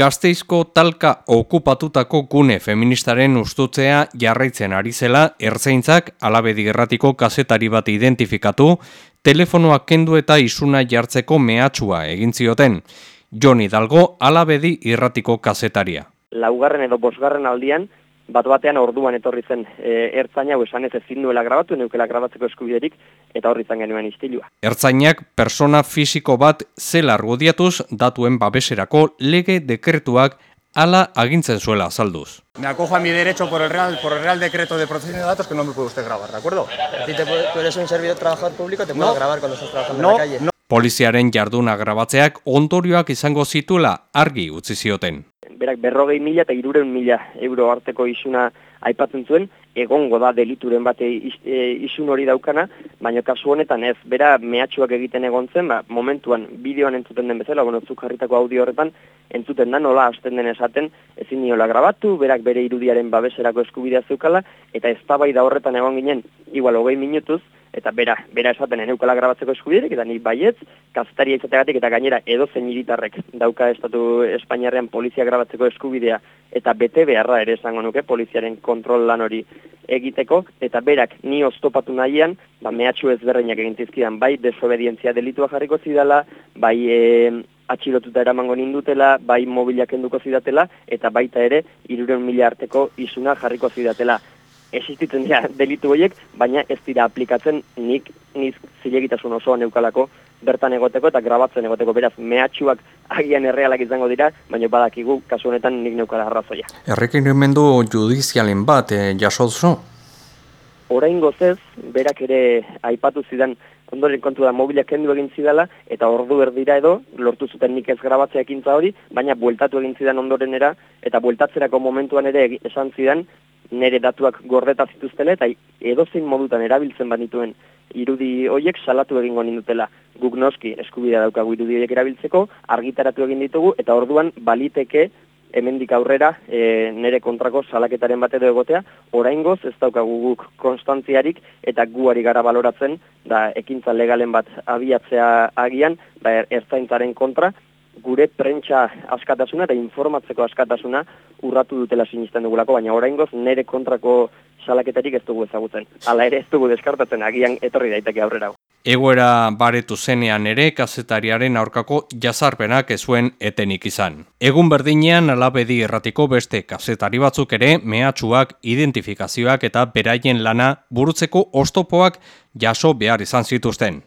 Gazteizko talka okupatutako gune feministaren ustutzea jarraitzen ari zela ertzeintzak alabedi erratiko kazetari bat identifikatu, telefonoak kendu eta isuna jartzeko mehatxua egin zioten. Joni Dalgo alabedi irratiko kazetaria. Laugarren edo bosgarren aldian, bat batean orduan etorri zen e, ertzaina hau esan ez ezin duela grabatu, neukela grabatzeko eskubiderik, eta horri izan genuen istilua. Ertzainak persona fisiko bat zela argudiatuz datuen babeserako lege dekretuak ala agintzen zuela azalduz. Me acojo a mi derecho por el Real, por el Real Decreto de Protección de Datos que no me puede usted grabar, ¿de acuerdo? Ti te puede, tú eres un servidor trabajador público, te puedo No. grabar cuando estás trabajando No, en la calle. no. Poliziaren jarduna grabatzeak ondorioak izango zituela argi utzi zioten. Berak berrogei mila eta irureun mila euro arteko isuna aipatzen zuen, egongo da delituren bate is, e, isun hori daukana, baina kasu honetan ez, bera mehatxuak egiten egon zen, ba, momentuan bideoan entzuten den bezala, bueno, zuk jarritako audio horretan, entzuten da nola hasten den esaten, ezin niola grabatu, berak bere irudiaren babeserako eskubidea zeukala, eta eztabaida horretan egon ginen, igual hogei minutuz, eta bera, bera esaten eneukala grabatzeko eskubiderik, eta ni baietz, kazetaria izategatik eta gainera edozein hiritarrek dauka estatu Espainiarrean polizia grabatzeko eskubidea eta bete beharra ere esango nuke poliziaren kontrol lan hori egiteko. Eta berak ni oztopatu nahian, ba mehatxu ezberdinak egin zizkidan, bai desobedientzia delitua jarriko zidala, bai e, atxilotuta eramango nindutela, bai mobilak enduko zidatela eta baita ere 300 mila arteko isuna jarriko zidatela existitzen dira delitu horiek, baina ez dira aplikatzen nik niz zilegitasun osoa neukalako bertan egoteko eta grabatzen egoteko beraz mehatxuak agian errealak izango dira, baina badakigu kasu honetan nik neukala arrazoia. Errekerimendu judizialen bat e, jaso duzu? Orain gozez, berak ere aipatu zidan ondoren kontu da mobilak kendu egin zidala, eta ordu erdira edo, lortu zuten nik ez grabatzea ekintza hori, baina bueltatu egin zidan ondorenera, eta bueltatzerako momentuan ere esan zidan, nire datuak gordeta zituztela, eta edozein modutan erabiltzen banituen irudi hoiek salatu egingo nindutela. Guk noski eskubidea daukagu irudi horiek erabiltzeko, argitaratu egin ditugu, eta orduan baliteke hemendik aurrera e, nere kontrako salaketaren bat edo egotea, oraingoz ez daukagu guk konstantziarik eta guari gara baloratzen da ekintza legalen bat abiatzea agian, ba, er- ertzaintzaren kontra, gure prentsa askatasuna eta informatzeko askatasuna urratu dutela sinisten dugulako, baina oraingoz nere kontrako salaketarik ez dugu ezagutzen. Hala ere ez dugu deskartatzen agian etorri daiteke aurrera. Egoera baretu zenean ere kazetariaren aurkako jazarpenak ez zuen etenik izan. Egun berdinean alabedi erratiko beste kazetari batzuk ere mehatxuak, identifikazioak eta beraien lana burutzeko ostopoak jaso behar izan zituzten.